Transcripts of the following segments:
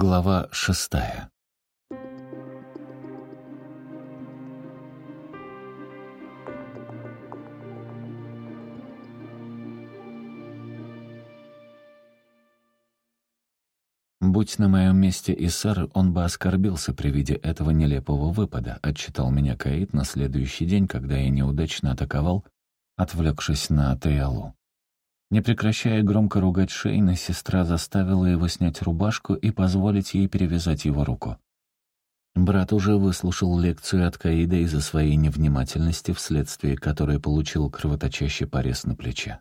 Глава шестая. «Будь на моем месте Исар, он бы оскорбился при виде этого нелепого выпада», отчитал меня Каид на следующий день, когда я неудачно атаковал, отвлекшись на Теялу. Не прекращая громко ругать Шейна, сестра заставила его снять рубашку и позволить ей перевязать его руку. Брат уже выслушал лекцию от Каида из-за своей невнимательности, вследствие которой получил кровоточащий порез на плече.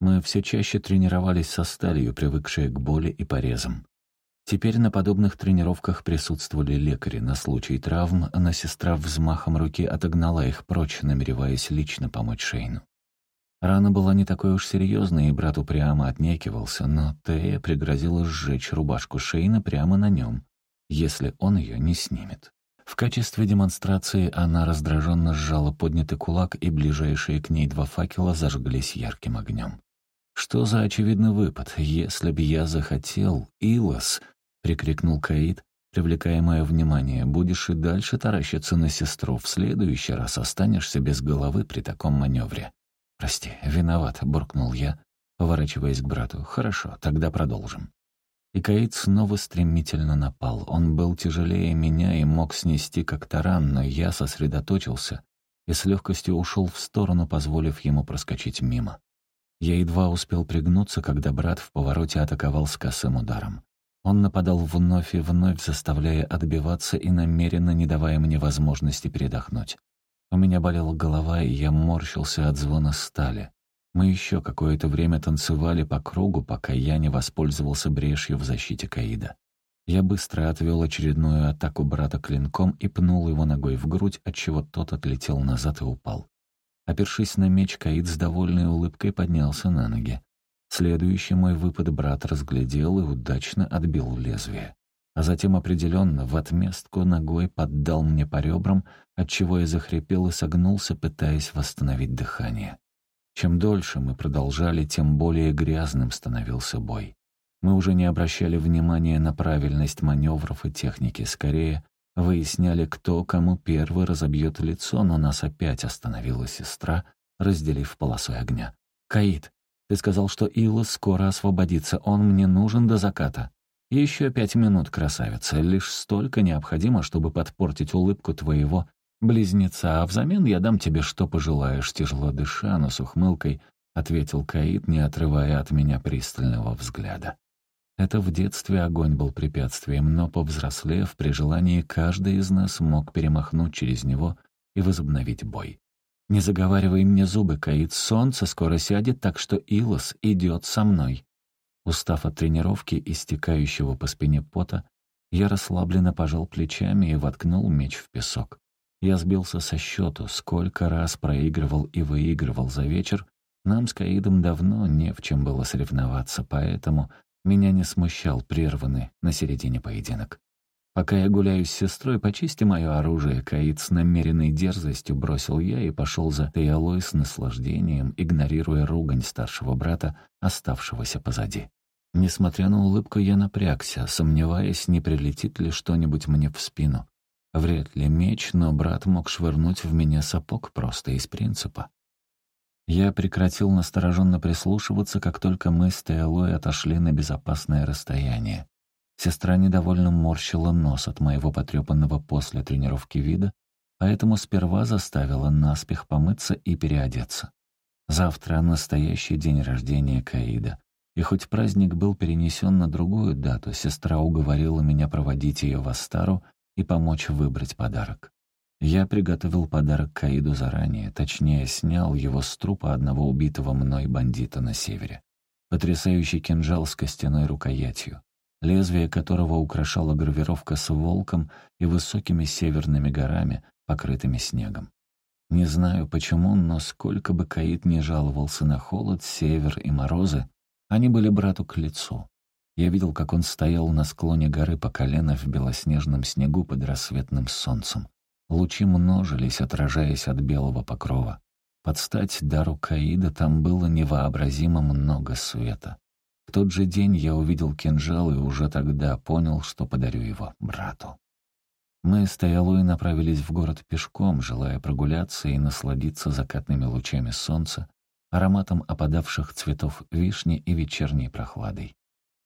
Мы все чаще тренировались со сталью, привыкшей к боли и порезам. Теперь на подобных тренировках присутствовали лекари на случай травм, но сестра взмахом руки отогнала их прочь, намереваясь лично помочь Шейну. Рана была не такой уж серьезной, и брат упрямо отнекивался, но Тея пригрозила сжечь рубашку Шейна прямо на нем, если он ее не снимет. В качестве демонстрации она раздраженно сжала поднятый кулак, и ближайшие к ней два факела зажглись ярким огнем. «Что за очевидный выпад? Если б я захотел, Илос!» — прикрикнул Каид, привлекая мое внимание. «Будешь и дальше таращиться на сестру. В следующий раз останешься без головы при таком маневре». «Прости, виноват», — буркнул я, поворачиваясь к брату. «Хорошо, тогда продолжим». И Каид снова стремительно напал. Он был тяжелее меня и мог снести как таран, но я сосредоточился и с легкостью ушел в сторону, позволив ему проскочить мимо. Я едва успел пригнуться, когда брат в повороте атаковал с косым ударом. Он нападал вновь и вновь, заставляя отбиваться и намеренно не давая мне возможности передохнуть. У меня болела голова, и я морщился от звона стали. Мы еще какое-то время танцевали по кругу, пока я не воспользовался брешью в защите Каида. Я быстро отвел очередную атаку брата клинком и пнул его ногой в грудь, отчего тот отлетел назад и упал. Опершись на меч, Каид с довольной улыбкой поднялся на ноги. Следующий мой выпад брат разглядел и удачно отбил лезвие а затем определенно в отместку ногой поддал мне по ребрам, отчего я захрипел и согнулся, пытаясь восстановить дыхание. Чем дольше мы продолжали, тем более грязным становился бой. Мы уже не обращали внимания на правильность маневров и техники, скорее выясняли, кто кому первый разобьет лицо, но нас опять остановила сестра, разделив полосой огня. «Каид, ты сказал, что Илос скоро освободится, он мне нужен до заката». Еще пять минут, красавица, лишь столько необходимо, чтобы подпортить улыбку твоего близнеца, а взамен я дам тебе, что пожелаешь, тяжело дыша, но с ухмылкой, — ответил Каид, не отрывая от меня пристального взгляда. Это в детстве огонь был препятствием, но, повзрослев, при желании каждый из нас мог перемахнуть через него и возобновить бой. «Не заговаривай мне зубы, Каид, солнце скоро сядет, так что Илос идет со мной». Устав от тренировки и стекающего по спине пота, я расслабленно пожал плечами и воткнул меч в песок. Я сбился со счету, сколько раз проигрывал и выигрывал за вечер. Нам с Каидом давно не в чем было соревноваться, поэтому меня не смущал прерванный на середине поединок. Пока я гуляю с сестрой, почисти мое оружие, Каид с намеренной дерзостью бросил я и пошел за Теолой с наслаждением, игнорируя ругань старшего брата, оставшегося позади. Несмотря на улыбку, я напрягся, сомневаясь, не прилетит ли что-нибудь мне в спину. Вряд ли меч, но брат мог швырнуть в меня сапог просто из принципа. Я прекратил настороженно прислушиваться, как только мы с Теолой отошли на безопасное расстояние. Сестра недовольно морщила нос от моего потрепанного после тренировки вида, поэтому сперва заставила наспех помыться и переодеться. Завтра настоящий день рождения Каида. И хоть праздник был перенесен на другую дату, сестра уговорила меня проводить ее в Астару и помочь выбрать подарок. Я приготовил подарок Каиду заранее, точнее, снял его с трупа одного убитого мной бандита на севере. Потрясающий кинжал с костяной рукоятью лезвие которого украшала гравировка с волком и высокими северными горами, покрытыми снегом. Не знаю почему, но сколько бы Каид не жаловался на холод, север и морозы, они были брату к лицу. Я видел, как он стоял на склоне горы по колено в белоснежном снегу под рассветным солнцем. Лучи множились, отражаясь от белого покрова. Под стать дару Каида там было невообразимо много света. В тот же день я увидел кинжал и уже тогда понял, что подарю его брату. Мы с Таялой направились в город пешком, желая прогуляться и насладиться закатными лучами солнца, ароматом опадавших цветов вишни и вечерней прохладой.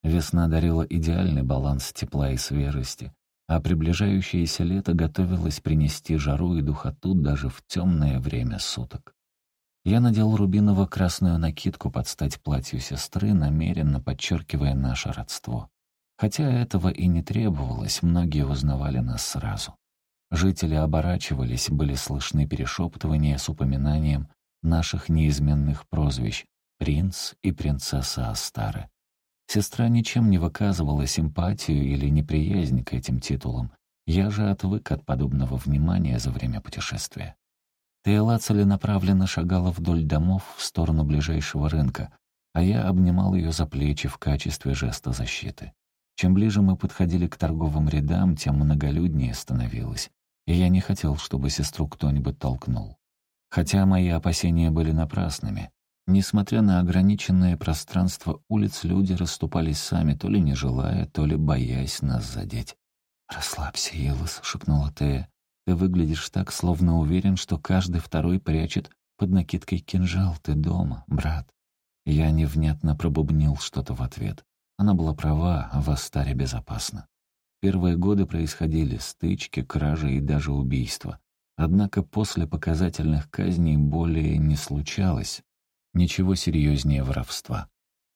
Весна дарила идеальный баланс тепла и свежести, а приближающееся лето готовилось принести жару и духоту даже в темное время суток. Я надел рубиново-красную накидку под стать платью сестры, намеренно подчеркивая наше родство. Хотя этого и не требовалось, многие узнавали нас сразу. Жители оборачивались, были слышны перешептывания с упоминанием наших неизменных прозвищ «принц» и «принцесса Астары». Сестра ничем не выказывала симпатию или неприязнь к этим титулам. Я же отвык от подобного внимания за время путешествия. Тейла целенаправленно шагала вдоль домов в сторону ближайшего рынка, а я обнимал ее за плечи в качестве жеста защиты. Чем ближе мы подходили к торговым рядам, тем многолюднее становилось, и я не хотел, чтобы сестру кто-нибудь толкнул. Хотя мои опасения были напрасными. Несмотря на ограниченное пространство улиц, люди расступались сами, то ли не желая, то ли боясь нас задеть. «Расслабься, Елос», — шепнула Тея. Ты выглядишь так, словно уверен, что каждый второй прячет под накидкой кинжал. Ты дома, брат». Я невнятно пробубнил что-то в ответ. Она была права, а в Астаре безопасно. Первые годы происходили стычки, кражи и даже убийства. Однако после показательных казней более не случалось. Ничего серьезнее воровства.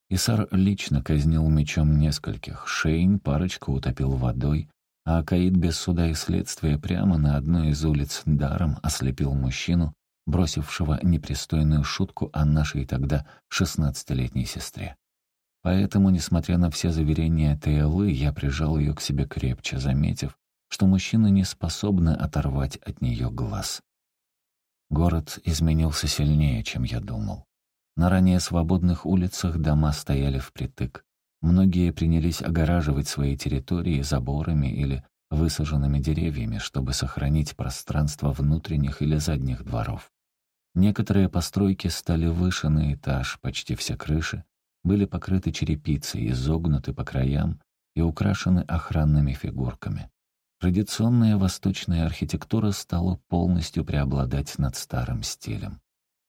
Исар лично казнил мечом нескольких, Шейн парочку утопил водой, а Каид без суда и следствия прямо на одной из улиц даром ослепил мужчину, бросившего непристойную шутку о нашей тогда шестнадцатилетней сестре. Поэтому, несмотря на все заверения Тейлы, я прижал ее к себе крепче, заметив, что мужчины не способны оторвать от нее глаз. Город изменился сильнее, чем я думал. На ранее свободных улицах дома стояли впритык. Многие принялись огораживать свои территории заборами или высаженными деревьями, чтобы сохранить пространство внутренних или задних дворов. Некоторые постройки стали выше на этаж, почти все крыши были покрыты черепицей, изогнуты по краям и украшены охранными фигурками. Традиционная восточная архитектура стала полностью преобладать над старым стилем.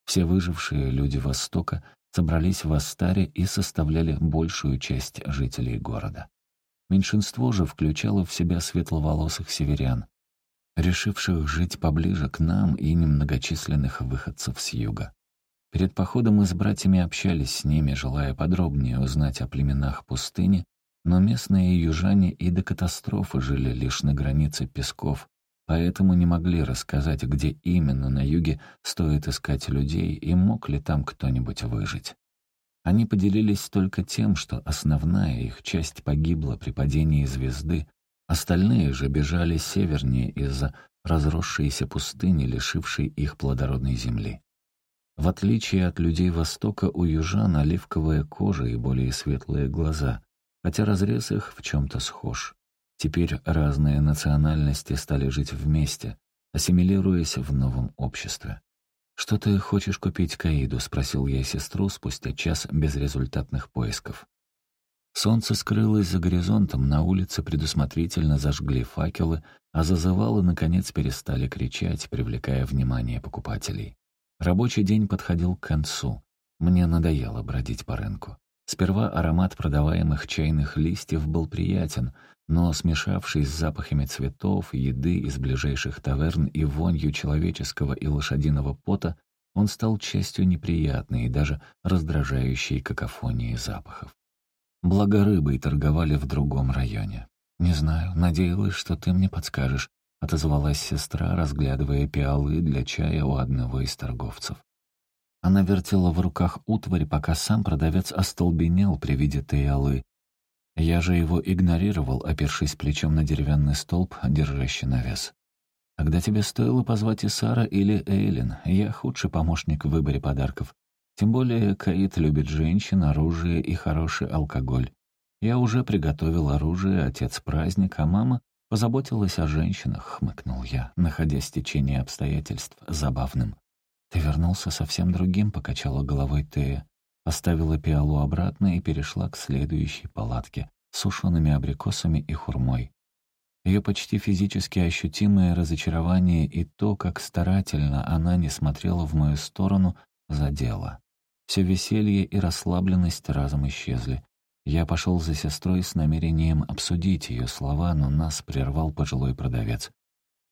Все выжившие люди Востока собрались в Астаре и составляли большую часть жителей города. Меньшинство же включало в себя светловолосых северян, решивших жить поближе к нам и немногочисленных выходцев с юга. Перед походом мы с братьями общались с ними, желая подробнее узнать о племенах пустыни, но местные южане и до катастрофы жили лишь на границе песков, поэтому не могли рассказать, где именно на юге стоит искать людей и мог ли там кто-нибудь выжить. Они поделились только тем, что основная их часть погибла при падении звезды, остальные же бежали севернее из-за разросшейся пустыни, лишившей их плодородной земли. В отличие от людей Востока, у южан оливковая кожа и более светлые глаза, хотя разрез их в чем-то схож. Теперь разные национальности стали жить вместе, ассимилируясь в новом обществе. «Что ты хочешь купить Каиду?» — спросил я сестру спустя час безрезультатных поисков. Солнце скрылось за горизонтом, на улице предусмотрительно зажгли факелы, а зазывалы, наконец, перестали кричать, привлекая внимание покупателей. Рабочий день подходил к концу. Мне надоело бродить по рынку. Сперва аромат продаваемых чайных листьев был приятен, но, смешавшись с запахами цветов, еды из ближайших таверн и вонью человеческого и лошадиного пота, он стал частью неприятной и даже раздражающей какофонии запахов. Благо рыбой торговали в другом районе. «Не знаю, надеялась, что ты мне подскажешь», — отозвалась сестра, разглядывая пиалы для чая у одного из торговцев. Она вертела в руках утварь, пока сам продавец остолбенел при виде Теялы. Я же его игнорировал, опершись плечом на деревянный столб, держащий навес. Когда тебе стоило позвать Исара или Эйлин, я худший помощник в выборе подарков. Тем более Каид любит женщин, оружие и хороший алкоголь. Я уже приготовил оружие, отец праздник, а мама позаботилась о женщинах, хмыкнул я, находя стечение обстоятельств забавным. «Ты вернулся совсем другим», — покачала головой Тея. Поставила пиалу обратно и перешла к следующей палатке с сушеными абрикосами и хурмой. Ее почти физически ощутимое разочарование и то, как старательно она не смотрела в мою сторону, задело. Все веселье и расслабленность разом исчезли. Я пошел за сестрой с намерением обсудить ее слова, но нас прервал пожилой продавец.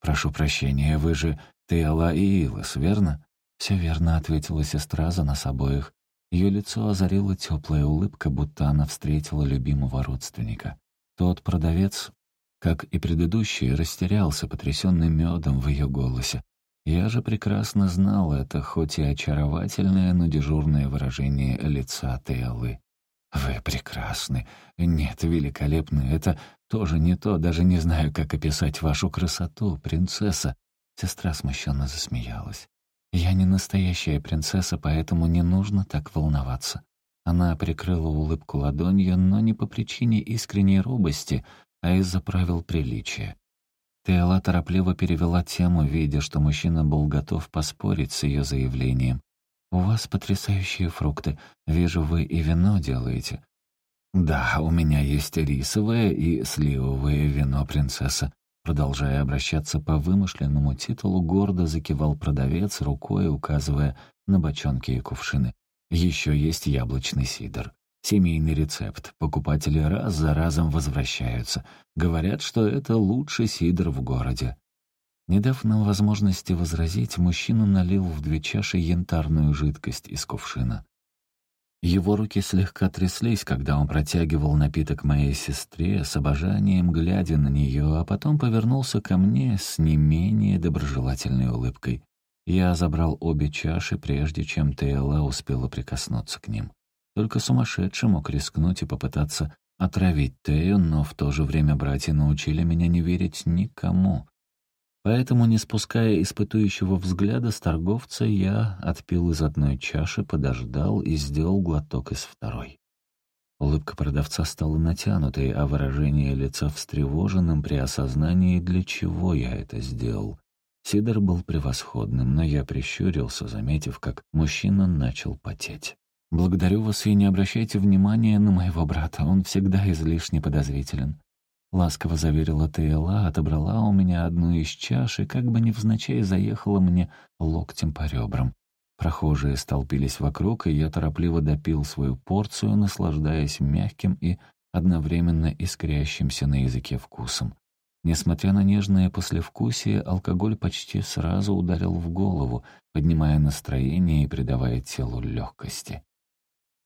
«Прошу прощения, вы же Теала и Илос, верно?» «Все верно», — ответила сестра за нас обоих. Ее лицо озарила теплая улыбка, будто она встретила любимого родственника. Тот продавец, как и предыдущий, растерялся, потрясенный медом в ее голосе. Я же прекрасно знал это, хоть и очаровательное, но дежурное выражение лица Тейлы. «Вы прекрасны. Нет, великолепны. Это тоже не то. Даже не знаю, как описать вашу красоту, принцесса». Сестра смущенно засмеялась. «Я не настоящая принцесса, поэтому не нужно так волноваться». Она прикрыла улыбку ладонью, но не по причине искренней робости, а из-за правил приличия. Теала торопливо перевела тему, видя, что мужчина был готов поспорить с ее заявлением. «У вас потрясающие фрукты. Вижу, вы и вино делаете». «Да, у меня есть рисовое и сливовое вино, принцесса. Продолжая обращаться по вымышленному титулу, гордо закивал продавец, рукой указывая на бочонки и кувшины. Еще есть яблочный сидр. Семейный рецепт. Покупатели раз за разом возвращаются. Говорят, что это лучший сидр в городе. Не дав нам возможности возразить, мужчина налил в две чаши янтарную жидкость из кувшина. Его руки слегка тряслись, когда он протягивал напиток моей сестре, с обожанием глядя на нее, а потом повернулся ко мне с не менее доброжелательной улыбкой. Я забрал обе чаши, прежде чем Тейла успела прикоснуться к ним. Только сумасшедший мог рискнуть и попытаться отравить Тею, но в то же время братья научили меня не верить никому. Поэтому, не спуская испытующего взгляда с торговца, я отпил из одной чаши, подождал и сделал глоток из второй. Улыбка продавца стала натянутой, а выражение лица встревоженным при осознании, для чего я это сделал. Сидор был превосходным, но я прищурился, заметив, как мужчина начал потеть. «Благодарю вас и не обращайте внимания на моего брата, он всегда излишне подозрителен. Ласково заверила Тейла, отобрала у меня одну из чаш и как бы невзначай заехала мне локтем по ребрам. Прохожие столпились вокруг, и я торопливо допил свою порцию, наслаждаясь мягким и одновременно искрящимся на языке вкусом. Несмотря на нежное послевкусие, алкоголь почти сразу ударил в голову, поднимая настроение и придавая телу легкости.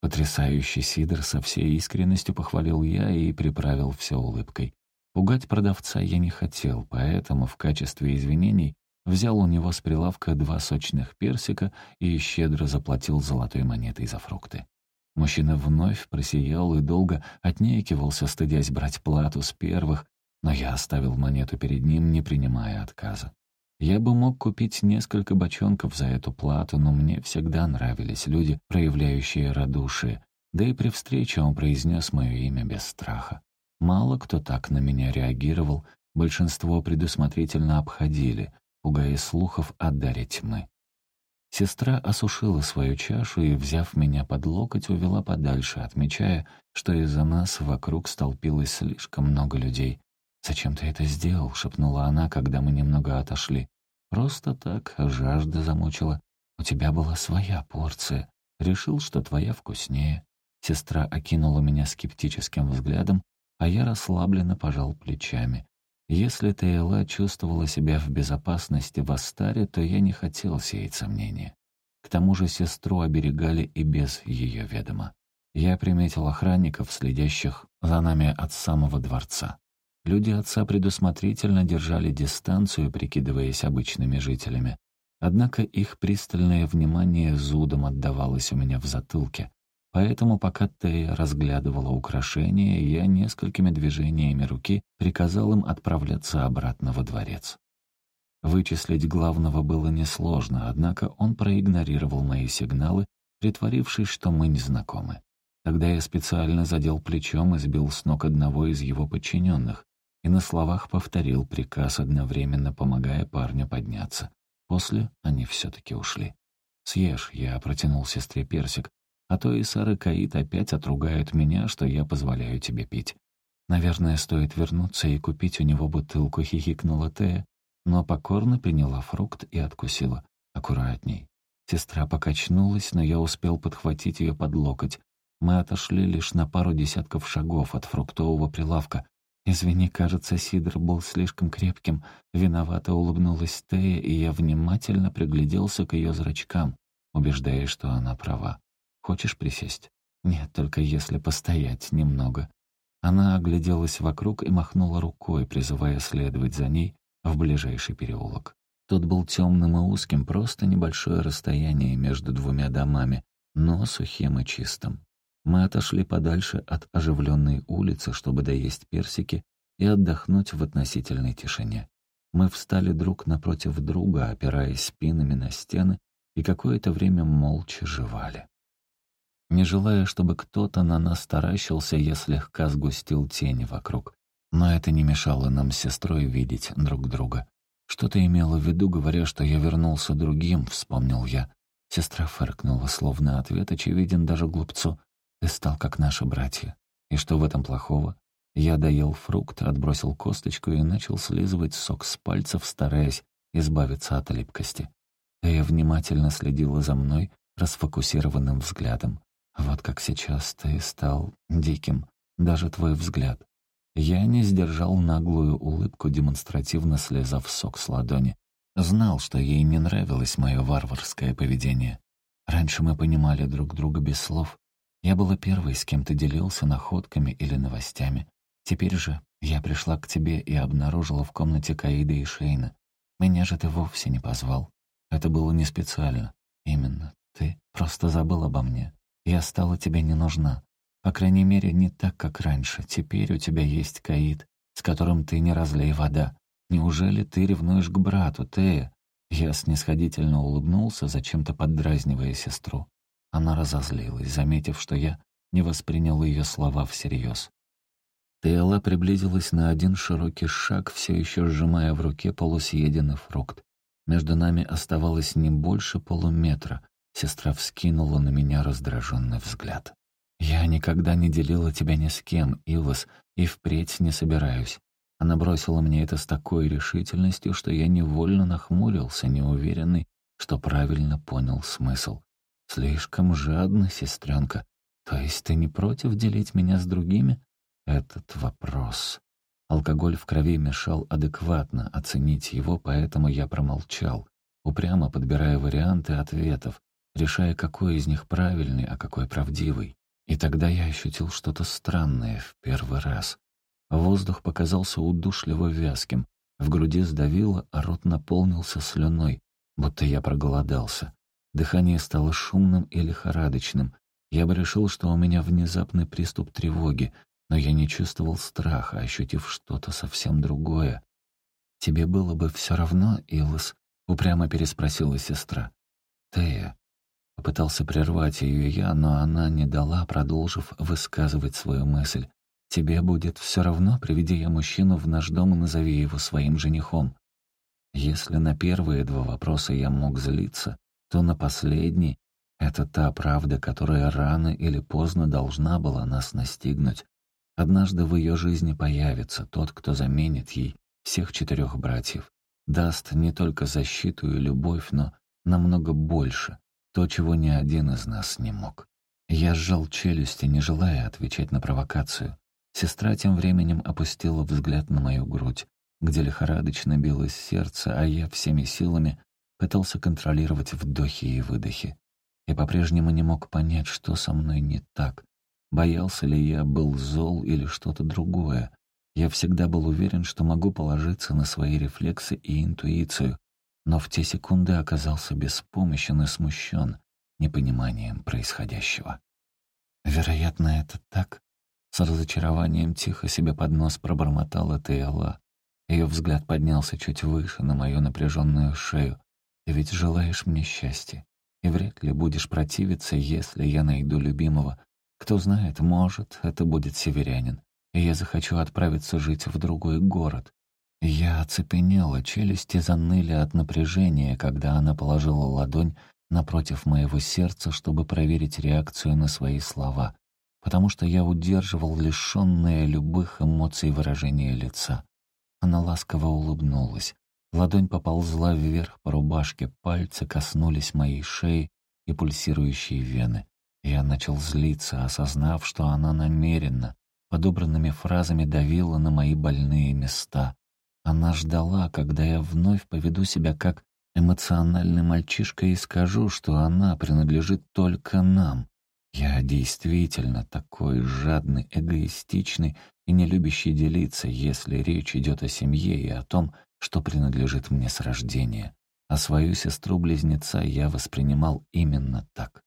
Потрясающий сидр со всей искренностью похвалил я и приправил все улыбкой. Пугать продавца я не хотел, поэтому в качестве извинений взял у него с прилавка два сочных персика и щедро заплатил золотой монетой за фрукты. Мужчина вновь просиял и долго отнекивался, стыдясь брать плату с первых, но я оставил монету перед ним, не принимая отказа. Я бы мог купить несколько бочонков за эту плату, но мне всегда нравились люди, проявляющие радушие, да и при встрече он произнес мое имя без страха. Мало кто так на меня реагировал, большинство предусмотрительно обходили, пугая слухов о даре тьмы. Сестра осушила свою чашу и, взяв меня под локоть, увела подальше, отмечая, что из-за нас вокруг столпилось слишком много людей. «Зачем ты это сделал?» — шепнула она, когда мы немного отошли. Просто так, жажда замучила. У тебя была своя порция. Решил, что твоя вкуснее. Сестра окинула меня скептическим взглядом, а я расслабленно пожал плечами. Если Тейла чувствовала себя в безопасности в Астаре, то я не хотел сеять сомнения. К тому же сестру оберегали и без ее ведома. Я приметил охранников, следящих за нами от самого дворца. Люди отца предусмотрительно держали дистанцию, прикидываясь обычными жителями. Однако их пристальное внимание зудом отдавалось у меня в затылке. Поэтому, пока Тея разглядывала украшения, я несколькими движениями руки приказал им отправляться обратно во дворец. Вычислить главного было несложно, однако он проигнорировал мои сигналы, притворившись, что мы не знакомы. Тогда я специально задел плечом и сбил с ног одного из его подчиненных и на словах повторил приказ, одновременно помогая парню подняться. После они все-таки ушли. «Съешь», — я протянул сестре персик. А то и Сара Каит опять отругают меня, что я позволяю тебе пить. Наверное, стоит вернуться и купить у него бутылку, хихикнула Тея, но покорно приняла фрукт и откусила. Аккуратней. Сестра покачнулась, но я успел подхватить ее под локоть. Мы отошли лишь на пару десятков шагов от фруктового прилавка. «Извини, кажется, сидр был слишком крепким». Виновато улыбнулась Тея, и я внимательно пригляделся к ее зрачкам, убеждаясь, что она права. «Хочешь присесть?» «Нет, только если постоять немного». Она огляделась вокруг и махнула рукой, призывая следовать за ней в ближайший переулок. Тот был темным и узким, просто небольшое расстояние между двумя домами, но сухим и чистым. Мы отошли подальше от оживленной улицы, чтобы доесть персики и отдохнуть в относительной тишине. Мы встали друг напротив друга, опираясь спинами на стены, и какое-то время молча жевали. Не желая, чтобы кто-то на нас таращился, я слегка сгустил тени вокруг. Но это не мешало нам с сестрой видеть друг друга. «Что ты имела в виду, говоря, что я вернулся другим?» — вспомнил я. Сестра фыркнула, словно ответ очевиден даже глупцу. «Ты стал как наши братья. И что в этом плохого?» Я доел фрукт, отбросил косточку и начал слизывать сок с пальцев, стараясь избавиться от липкости. Тея внимательно следила за мной расфокусированным взглядом. Вот как сейчас ты стал диким, даже твой взгляд. Я не сдержал наглую улыбку, демонстративно слезав сок с ладони. Знал, что ей не нравилось мое варварское поведение. Раньше мы понимали друг друга без слов. Я была первой, с кем ты делился находками или новостями. Теперь же я пришла к тебе и обнаружила в комнате Каида и Шейна. Меня же ты вовсе не позвал. Это было не специально. Именно. Ты просто забыл обо мне. Я стала тебе не нужна. По крайней мере, не так, как раньше. Теперь у тебя есть Каид, с которым ты не разлей вода. Неужели ты ревнуешь к брату, Тея?» Я снисходительно улыбнулся, зачем-то поддразнивая сестру. Она разозлилась, заметив, что я не воспринял ее слова всерьез. Теяла приблизилась на один широкий шаг, все еще сжимая в руке полусъеденный фрукт. Между нами оставалось не больше полуметра, Сестра вскинула на меня раздраженный взгляд. «Я никогда не делила тебя ни с кем, Илос, и впредь не собираюсь». Она бросила мне это с такой решительностью, что я невольно нахмурился, неуверенный, что правильно понял смысл. «Слишком жадно, сестренка. То есть ты не против делить меня с другими?» Этот вопрос. Алкоголь в крови мешал адекватно оценить его, поэтому я промолчал, упрямо подбирая варианты ответов, решая, какой из них правильный, а какой правдивый. И тогда я ощутил что-то странное в первый раз. Воздух показался удушливо вязким, в груди сдавило, а рот наполнился слюной, будто я проголодался. Дыхание стало шумным и лихорадочным. Я бы решил, что у меня внезапный приступ тревоги, но я не чувствовал страха, ощутив что-то совсем другое. «Тебе было бы все равно, Илос?» — упрямо переспросила сестра. «Тея, Попытался прервать ее я, но она не дала, продолжив высказывать свою мысль. «Тебе будет все равно, приведи я мужчину в наш дом и назови его своим женихом». Если на первые два вопроса я мог злиться, то на последний — это та правда, которая рано или поздно должна была нас настигнуть. Однажды в ее жизни появится тот, кто заменит ей всех четырех братьев, даст не только защиту и любовь, но намного больше, то, чего ни один из нас не мог. Я сжал челюсти, не желая отвечать на провокацию. Сестра тем временем опустила взгляд на мою грудь, где лихорадочно билось сердце, а я всеми силами пытался контролировать вдохи и выдохи. Я по-прежнему не мог понять, что со мной не так. Боялся ли я, был зол или что-то другое. Я всегда был уверен, что могу положиться на свои рефлексы и интуицию, но в те секунды оказался беспомощен и смущен непониманием происходящего. Вероятно, это так. С разочарованием тихо себе под нос пробормотала Тейла. Ее взгляд поднялся чуть выше на мою напряженную шею. «Ты ведь желаешь мне счастья, и вряд ли будешь противиться, если я найду любимого. Кто знает, может, это будет северянин, и я захочу отправиться жить в другой город, я оцепенела, челюсти заныли от напряжения, когда она положила ладонь напротив моего сердца, чтобы проверить реакцию на свои слова, потому что я удерживал лишенное любых эмоций выражение лица. Она ласково улыбнулась. Ладонь поползла вверх по рубашке, пальцы коснулись моей шеи и пульсирующей вены. Я начал злиться, осознав, что она намеренно, подобранными фразами давила на мои больные места. Она ждала, когда я вновь поведу себя как эмоциональный мальчишка и скажу, что она принадлежит только нам. Я действительно такой жадный, эгоистичный и не любящий делиться, если речь идет о семье и о том, что принадлежит мне с рождения. А свою сестру-близнеца я воспринимал именно так.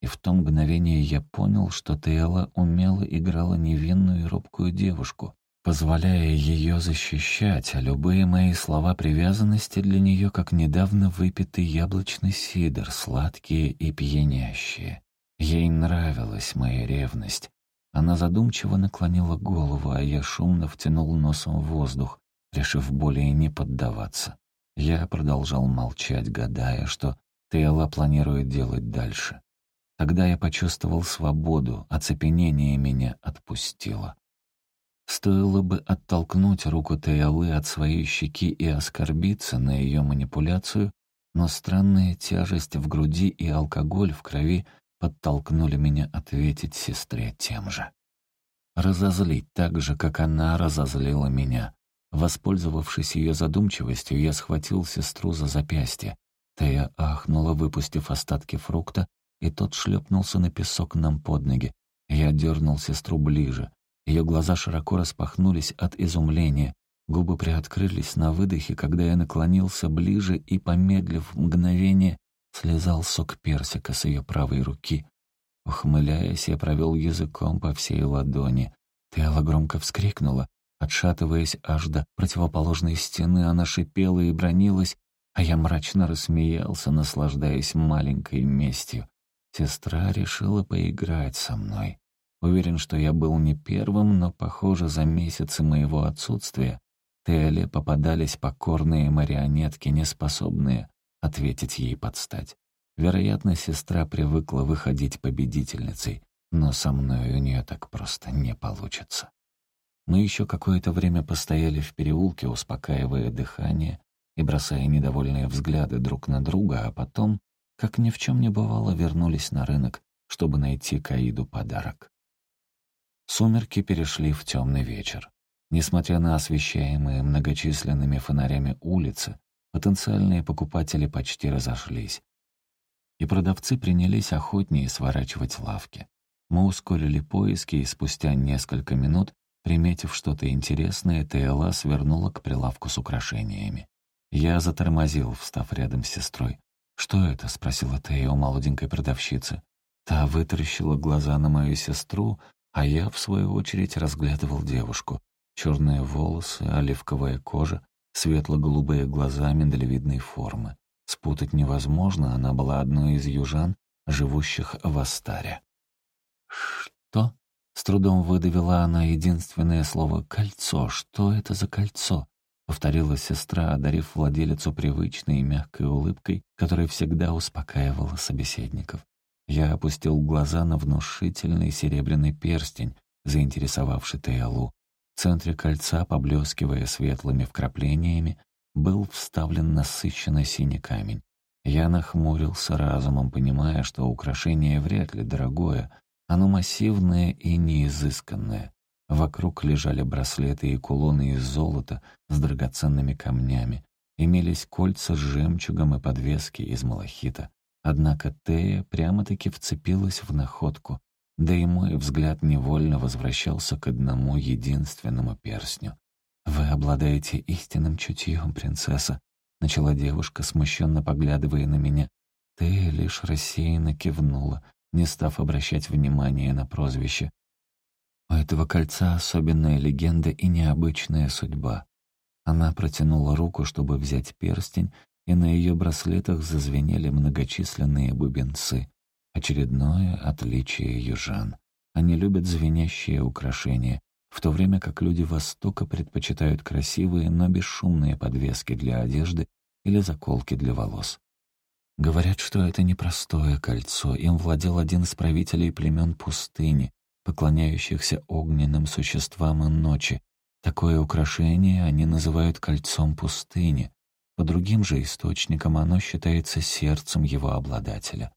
И в то мгновение я понял, что Тейла умело играла невинную и робкую девушку, позволяя ее защищать, а любые мои слова привязанности для нее, как недавно выпитый яблочный сидр, сладкие и пьянящие. Ей нравилась моя ревность. Она задумчиво наклонила голову, а я шумно втянул носом воздух, решив более не поддаваться. Я продолжал молчать, гадая, что Тейла планирует делать дальше. Тогда я почувствовал свободу, оцепенение меня отпустило. Стоило бы оттолкнуть руку Тейлы от своей щеки и оскорбиться на ее манипуляцию, но странная тяжесть в груди и алкоголь в крови подтолкнули меня ответить сестре тем же. Разозлить так же, как она разозлила меня. Воспользовавшись ее задумчивостью, я схватил сестру за запястье. Тея ахнула, выпустив остатки фрукта, и тот шлепнулся на песок нам под ноги. Я дернул сестру ближе. Ее глаза широко распахнулись от изумления. Губы приоткрылись на выдохе, когда я наклонился ближе и, помедлив мгновение, слезал сок персика с ее правой руки. Ухмыляясь, я провел языком по всей ладони. Телла громко вскрикнула. Отшатываясь аж до противоположной стены, она шипела и бронилась, а я мрачно рассмеялся, наслаждаясь маленькой местью. Сестра решила поиграть со мной. Уверен, что я был не первым, но, похоже, за месяцы моего отсутствия Теле попадались покорные марионетки, неспособные ответить ей подстать. Вероятно, сестра привыкла выходить победительницей, но со мной у нее так просто не получится. Мы еще какое-то время постояли в переулке, успокаивая дыхание и бросая недовольные взгляды друг на друга, а потом, как ни в чем не бывало, вернулись на рынок, чтобы найти Каиду подарок. Сумерки перешли в темный вечер. Несмотря на освещаемые многочисленными фонарями улицы, потенциальные покупатели почти разошлись. И продавцы принялись охотнее сворачивать лавки. Мы ускорили поиски, и спустя несколько минут, приметив что-то интересное, ТЛА свернула к прилавку с украшениями. Я затормозил, встав рядом с сестрой. «Что это?» — спросила Тея у молоденькой продавщицы. Та вытаращила глаза на мою сестру, а я, в свою очередь, разглядывал девушку. Черные волосы, оливковая кожа, светло-голубые глаза миндалевидной формы. Спутать невозможно, она была одной из южан, живущих в Астаре. «Что?» — с трудом выдавила она единственное слово «кольцо». «Что это за кольцо?» — повторила сестра, одарив владелицу привычной и мягкой улыбкой, которая всегда успокаивала собеседников. Я опустил глаза на внушительный серебряный перстень, заинтересовавший Тейлу. В центре кольца, поблескивая светлыми вкраплениями, был вставлен насыщенно синий камень. Я нахмурился разумом, понимая, что украшение вряд ли дорогое, оно массивное и неизысканное. Вокруг лежали браслеты и кулоны из золота с драгоценными камнями. Имелись кольца с жемчугом и подвески из малахита. Однако Тея прямо-таки вцепилась в находку, да и мой взгляд невольно возвращался к одному единственному перстню. «Вы обладаете истинным чутьем, принцесса», — начала девушка, смущенно поглядывая на меня. Тея лишь рассеянно кивнула, не став обращать внимания на прозвище. У этого кольца особенная легенда и необычная судьба. Она протянула руку, чтобы взять перстень, и на ее браслетах зазвенели многочисленные бубенцы. Очередное отличие южан. Они любят звенящие украшения, в то время как люди Востока предпочитают красивые, но бесшумные подвески для одежды или заколки для волос. Говорят, что это непростое кольцо, им владел один из правителей племен пустыни, поклоняющихся огненным существам и ночи. Такое украшение они называют кольцом пустыни. По другим же источникам оно считается сердцем его обладателя.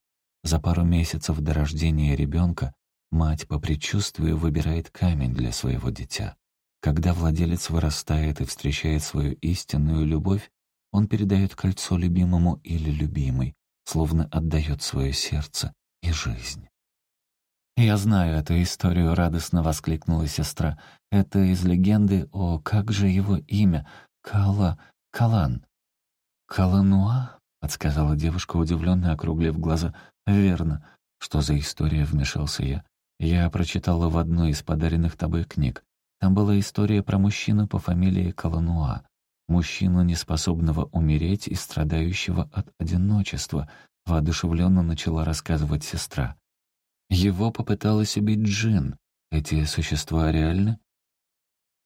За пару месяцев до рождения ребенка мать по предчувствию выбирает камень для своего дитя. Когда владелец вырастает и встречает свою истинную любовь, он передает кольцо любимому или любимой, словно отдает свое сердце и жизнь. «Я знаю эту историю», — радостно воскликнула сестра. «Это из легенды о... как же его имя? Кала... Калан». «Калануа?» — подсказала девушка, удивленно округлив глаза. «Верно. Что за история?» — вмешался я. «Я прочитала в одной из подаренных тобой книг. Там была история про мужчину по фамилии Калануа. Мужчину, неспособного умереть и страдающего от одиночества», — воодушевленно начала рассказывать сестра. Его попыталась убить Джин. Эти существа реальны?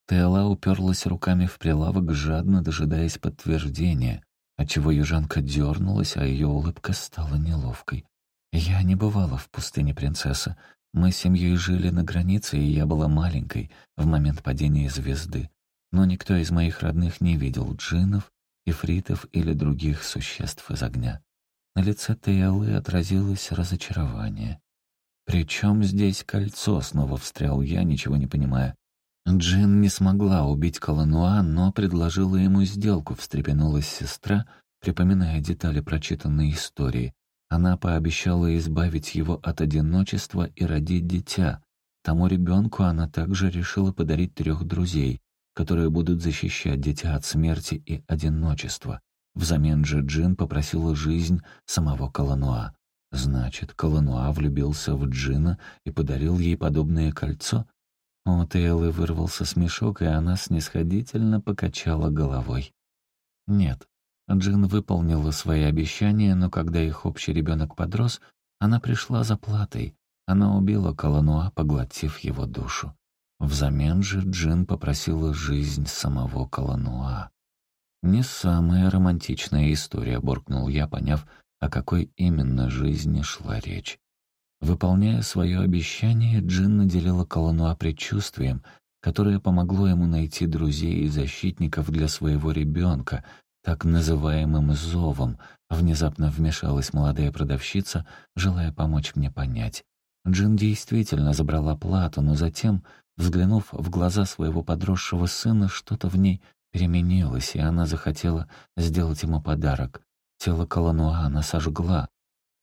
Тела уперлась руками в прилавок, жадно дожидаясь подтверждения, отчего южанка дернулась, а ее улыбка стала неловкой. «Я не бывала в пустыне, принцесса. Мы с семьей жили на границе, и я была маленькой в момент падения звезды. Но никто из моих родных не видел джиннов, ифритов или других существ из огня. На лице Тейлы отразилось разочарование. «При чем здесь кольцо?» — снова встрял я, ничего не понимая. Джин не смогла убить Калануа, но предложила ему сделку, встрепенулась сестра, припоминая детали прочитанной истории. Она пообещала избавить его от одиночества и родить дитя. Тому ребенку она также решила подарить трех друзей, которые будут защищать дитя от смерти и одиночества. Взамен же Джин попросила жизнь самого Калануа. Значит, Колонуа влюбился в Джина и подарил ей подобное кольцо? У Тейлы вырвался смешок, и она снисходительно покачала головой. Нет, Джин выполнила свои обещания, но когда их общий ребенок подрос, она пришла за платой. Она убила Колонуа, поглотив его душу. Взамен же Джин попросила жизнь самого Колонуа. «Не самая романтичная история», — буркнул я, поняв, о какой именно жизни шла речь. Выполняя свое обещание, Джин наделила Колонуа предчувствием, которое помогло ему найти друзей и защитников для своего ребенка, так называемым «зовом», внезапно вмешалась молодая продавщица, желая помочь мне понять. Джин действительно забрала плату, но затем, взглянув в глаза своего подросшего сына, что-то в ней переменилось, и она захотела сделать ему подарок. Тело Колонуа она сожгла,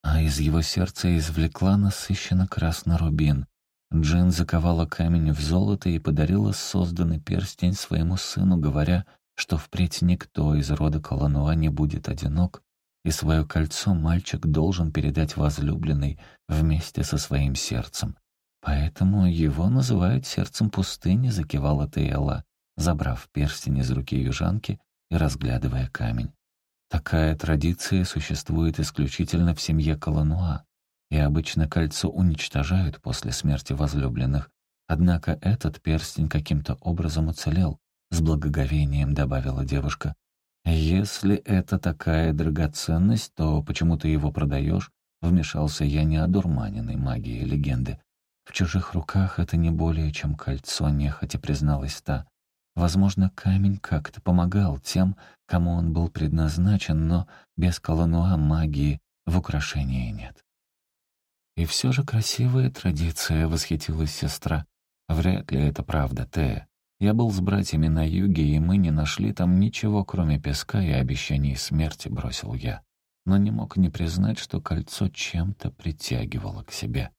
а из его сердца извлекла насыщенно красный рубин. Джин заковала камень в золото и подарила созданный перстень своему сыну, говоря, что впредь никто из рода Колонуа не будет одинок, и свое кольцо мальчик должен передать возлюбленной вместе со своим сердцем. Поэтому его называют сердцем пустыни, закивала Тейла, забрав перстень из руки южанки и разглядывая камень. Такая традиция существует исключительно в семье Колонуа, и обычно кольцо уничтожают после смерти возлюбленных. Однако этот перстень каким-то образом уцелел, с благоговением добавила девушка. «Если это такая драгоценность, то почему ты его продаешь?» Вмешался я не одурманенной магией легенды. «В чужих руках это не более, чем кольцо», — нехотя призналась та. Возможно, камень как-то помогал тем, кому он был предназначен, но без колонуа магии в украшении нет. «И все же красивая традиция», — восхитилась сестра. «Вряд ли это правда, Тея. Я был с братьями на юге, и мы не нашли там ничего, кроме песка и обещаний смерти», — бросил я. Но не мог не признать, что кольцо чем-то притягивало к себе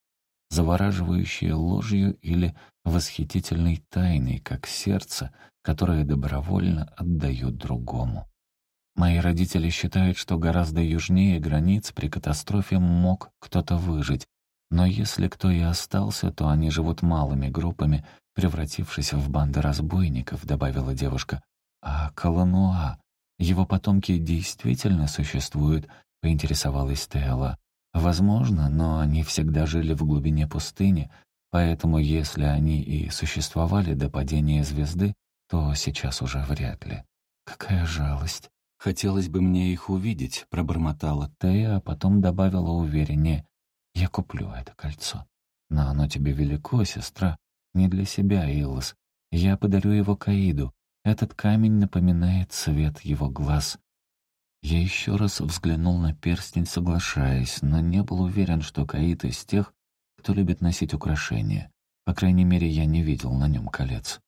завораживающей ложью или восхитительной тайной, как сердце, которое добровольно отдают другому. Мои родители считают, что гораздо южнее границ при катастрофе мог кто-то выжить, но если кто и остался, то они живут малыми группами, превратившись в банды разбойников», — добавила девушка. «А Колонуа? Его потомки действительно существуют?» — поинтересовалась Телла. Возможно, но они всегда жили в глубине пустыни, поэтому если они и существовали до падения звезды, то сейчас уже вряд ли. Какая жалость. «Хотелось бы мне их увидеть», — пробормотала Тея, а потом добавила увереннее. «Я куплю это кольцо. Но оно тебе велико, сестра. Не для себя, Илос. Я подарю его Каиду. Этот камень напоминает цвет его глаз». Я еще раз взглянул на перстень, соглашаясь, но не был уверен, что Каид из тех, кто любит носить украшения. По крайней мере, я не видел на нем колец.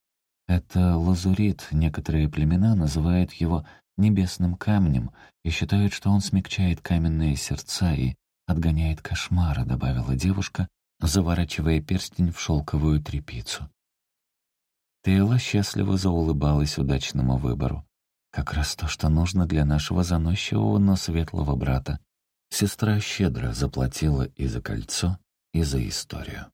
Это лазурит, некоторые племена называют его небесным камнем и считают, что он смягчает каменные сердца и отгоняет кошмары», — добавила девушка, заворачивая перстень в шелковую тряпицу. Тейла счастливо заулыбалась удачному выбору. Как раз то, что нужно для нашего заносчивого, но светлого брата. Сестра щедро заплатила и за кольцо, и за историю.